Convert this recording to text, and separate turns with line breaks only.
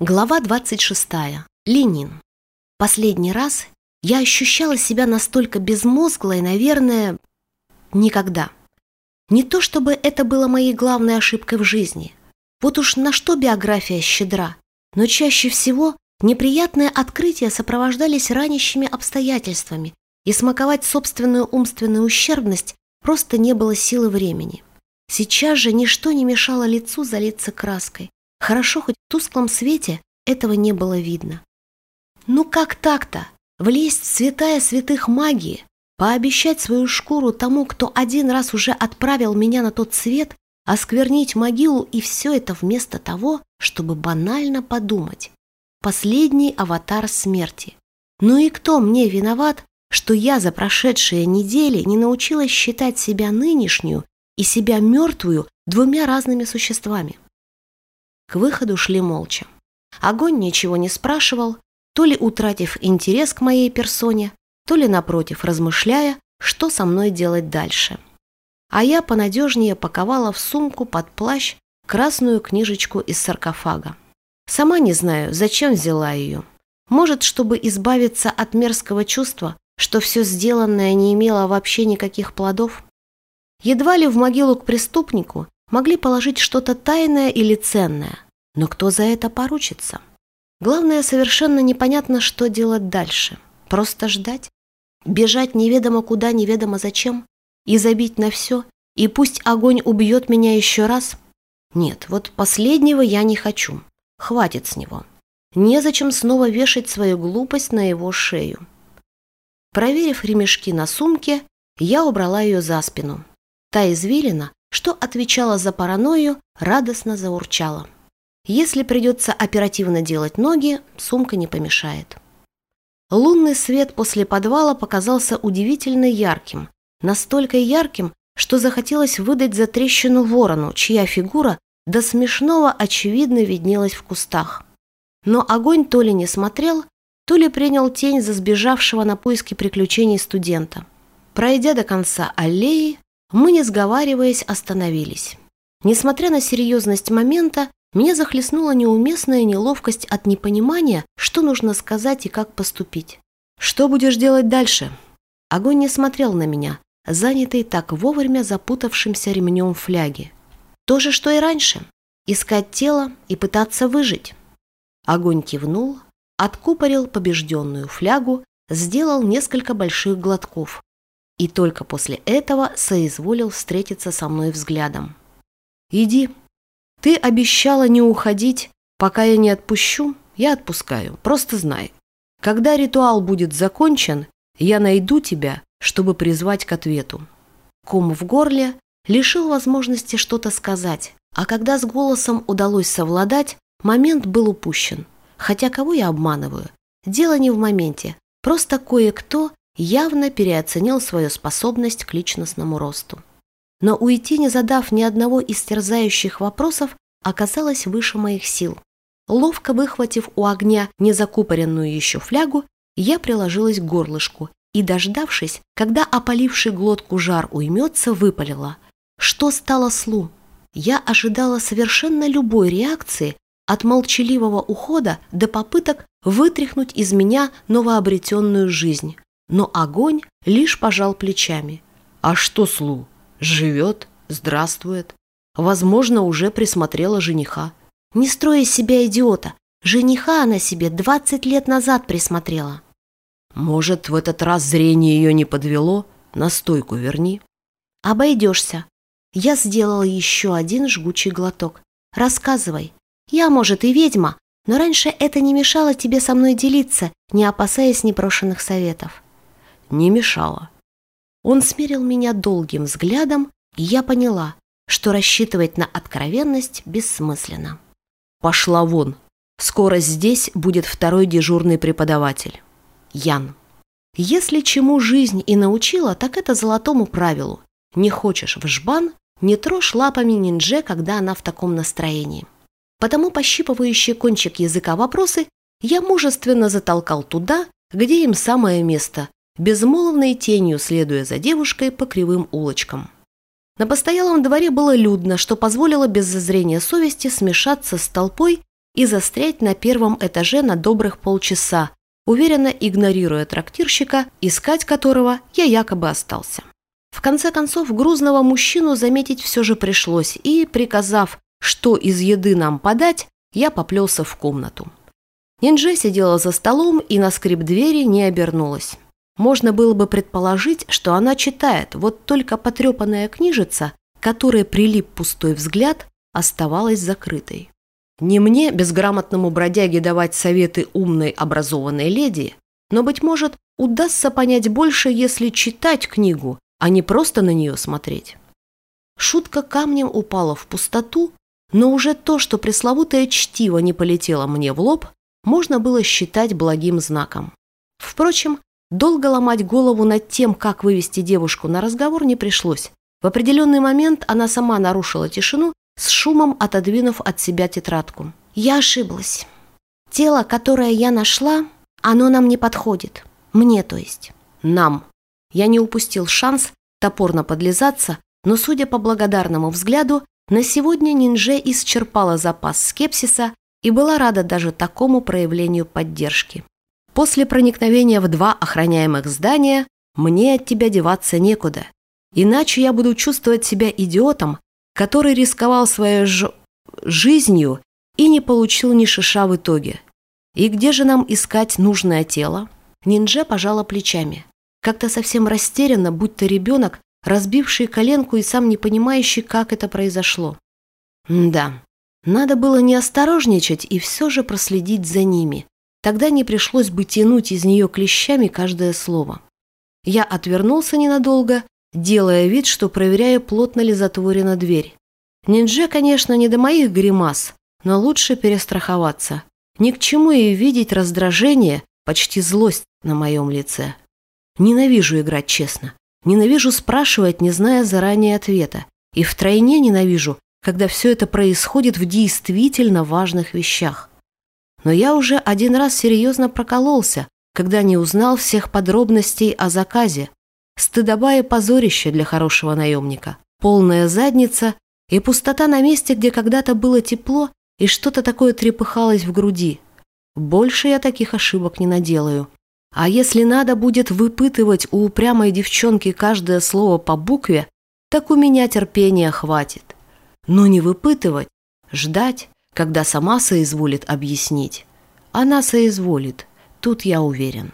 Глава 26. Ленин. Последний раз я ощущала себя настолько безмозглой, наверное, никогда. Не то чтобы это было моей главной ошибкой в жизни. Вот уж на что биография щедра. Но чаще всего неприятные открытия сопровождались ранящими обстоятельствами, и смаковать собственную умственную ущербность просто не было силы времени. Сейчас же ничто не мешало лицу залиться краской. Хорошо, хоть в тусклом свете этого не было видно. Ну как так-то? Влезть в святая святых магии, пообещать свою шкуру тому, кто один раз уже отправил меня на тот свет, осквернить могилу и все это вместо того, чтобы банально подумать. Последний аватар смерти. Ну и кто мне виноват, что я за прошедшие недели не научилась считать себя нынешнюю и себя мертвую двумя разными существами? К выходу шли молча. Огонь ничего не спрашивал, то ли утратив интерес к моей персоне, то ли, напротив, размышляя, что со мной делать дальше. А я понадежнее паковала в сумку под плащ красную книжечку из саркофага. Сама не знаю, зачем взяла ее. Может, чтобы избавиться от мерзкого чувства, что все сделанное не имело вообще никаких плодов? Едва ли в могилу к преступнику могли положить что-то тайное или ценное, но кто за это поручится? Главное, совершенно непонятно, что делать дальше. Просто ждать? Бежать неведомо куда, неведомо зачем? И забить на все? И пусть огонь убьет меня еще раз? Нет, вот последнего я не хочу. Хватит с него. Незачем снова вешать свою глупость на его шею. Проверив ремешки на сумке, я убрала ее за спину. Та извилина, что отвечала за паранойю, радостно заурчала. Если придется оперативно делать ноги, сумка не помешает. Лунный свет после подвала показался удивительно ярким, настолько ярким, что захотелось выдать за трещину ворону, чья фигура до смешного очевидно виднелась в кустах. Но огонь то ли не смотрел, то ли принял тень за сбежавшего на поиски приключений студента. Пройдя до конца аллеи, мы, не сговариваясь, остановились. Несмотря на серьезность момента, меня захлестнула неуместная неловкость от непонимания, что нужно сказать и как поступить. «Что будешь делать дальше?» Огонь не смотрел на меня, занятый так вовремя запутавшимся ремнем фляги. То же, что и раньше. Искать тело и пытаться выжить. Огонь кивнул, откупорил побежденную флягу, сделал несколько больших глотков, и только после этого соизволил встретиться со мной взглядом. «Иди. Ты обещала не уходить, пока я не отпущу, я отпускаю, просто знай. Когда ритуал будет закончен, я найду тебя, чтобы призвать к ответу». Ком в горле лишил возможности что-то сказать, а когда с голосом удалось совладать, момент был упущен. Хотя кого я обманываю? Дело не в моменте, просто кое-кто явно переоценил свою способность к личностному росту. Но уйти, не задав ни одного из терзающих вопросов, оказалось выше моих сил. Ловко выхватив у огня незакупоренную еще флягу, я приложилась к горлышку и, дождавшись, когда опаливший глотку жар уймется, выпалила. Что стало слу? Я ожидала совершенно любой реакции, от молчаливого ухода до попыток вытряхнуть из меня новообретенную жизнь но огонь лишь пожал плечами. А что Слу? Живет, здравствует. Возможно, уже присмотрела жениха. Не строя из себя идиота, жениха она себе двадцать лет назад присмотрела. Может, в этот раз зрение ее не подвело? На стойку верни. Обойдешься. Я сделала еще один жгучий глоток. Рассказывай. Я, может, и ведьма, но раньше это не мешало тебе со мной делиться, не опасаясь непрошенных советов не мешало. Он смерил меня долгим взглядом, и я поняла, что рассчитывать на откровенность бессмысленно. «Пошла вон. Скоро здесь будет второй дежурный преподаватель. Ян. Если чему жизнь и научила, так это золотому правилу. Не хочешь в жбан, не трожь лапами ниндже, когда она в таком настроении. Потому пощипывающий кончик языка вопросы я мужественно затолкал туда, где им самое место, безмолвной тенью следуя за девушкой по кривым улочкам. На постоялом дворе было людно, что позволило без зазрения совести смешаться с толпой и застрять на первом этаже на добрых полчаса, уверенно игнорируя трактирщика, искать которого я якобы остался. В конце концов, грузного мужчину заметить все же пришлось, и, приказав, что из еды нам подать, я поплелся в комнату. Нинджа сидела за столом и на скрип двери не обернулась. Можно было бы предположить, что она читает, вот только потрепанная книжица, которой прилип пустой взгляд, оставалась закрытой. Не мне, безграмотному бродяге, давать советы умной образованной леди, но, быть может, удастся понять больше, если читать книгу, а не просто на нее смотреть. Шутка камнем упала в пустоту, но уже то, что пресловутое чтиво не полетело мне в лоб, можно было считать благим знаком. Впрочем, долго ломать голову над тем, как вывести девушку на разговор, не пришлось. В определенный момент она сама нарушила тишину, с шумом отодвинув от себя тетрадку. «Я ошиблась. Тело, которое я нашла, оно нам не подходит. Мне, то есть. Нам. Я не упустил шанс топорно подлизаться, но, судя по благодарному взгляду, на сегодня Нинже исчерпала запас скепсиса и была рада даже такому проявлению поддержки. После проникновения в два охраняемых здания мне от тебя деваться некуда. Иначе я буду чувствовать себя идиотом, который рисковал своей ж... жизнью и не получил ни шиша в итоге. И где же нам искать нужное тело? Нинже пожала плечами. Как-то совсем растерянно, будто ребенок, разбивший коленку и сам не понимающий, как это произошло. да, надо было не осторожничать и все же проследить за ними. Тогда не пришлось бы тянуть из нее клещами каждое слово. Я отвернулся ненадолго, делая вид, что проверяю, плотно ли затворена дверь. Ниндже, конечно, не до моих гримас, но лучше перестраховаться. Ни к чему и видеть раздражение, почти злость на моем лице. Ненавижу играть честно. Ненавижу спрашивать, не зная заранее ответа. И втройне ненавижу, когда все это происходит в действительно важных вещах. Но я уже один раз серьезно прокололся, когда не узнал всех подробностей о заказе. Стыдоба и позорище для хорошего наемника. Полная задница и пустота на месте, где когда-то было тепло и что-то такое трепыхалось в груди. Больше я таких ошибок не наделаю. А если надо будет выпытывать у упрямой девчонки каждое слово по букве, так у меня терпения хватит но не выпытывать, ждать, когда сама соизволит объяснить. Она соизволит, тут я уверен.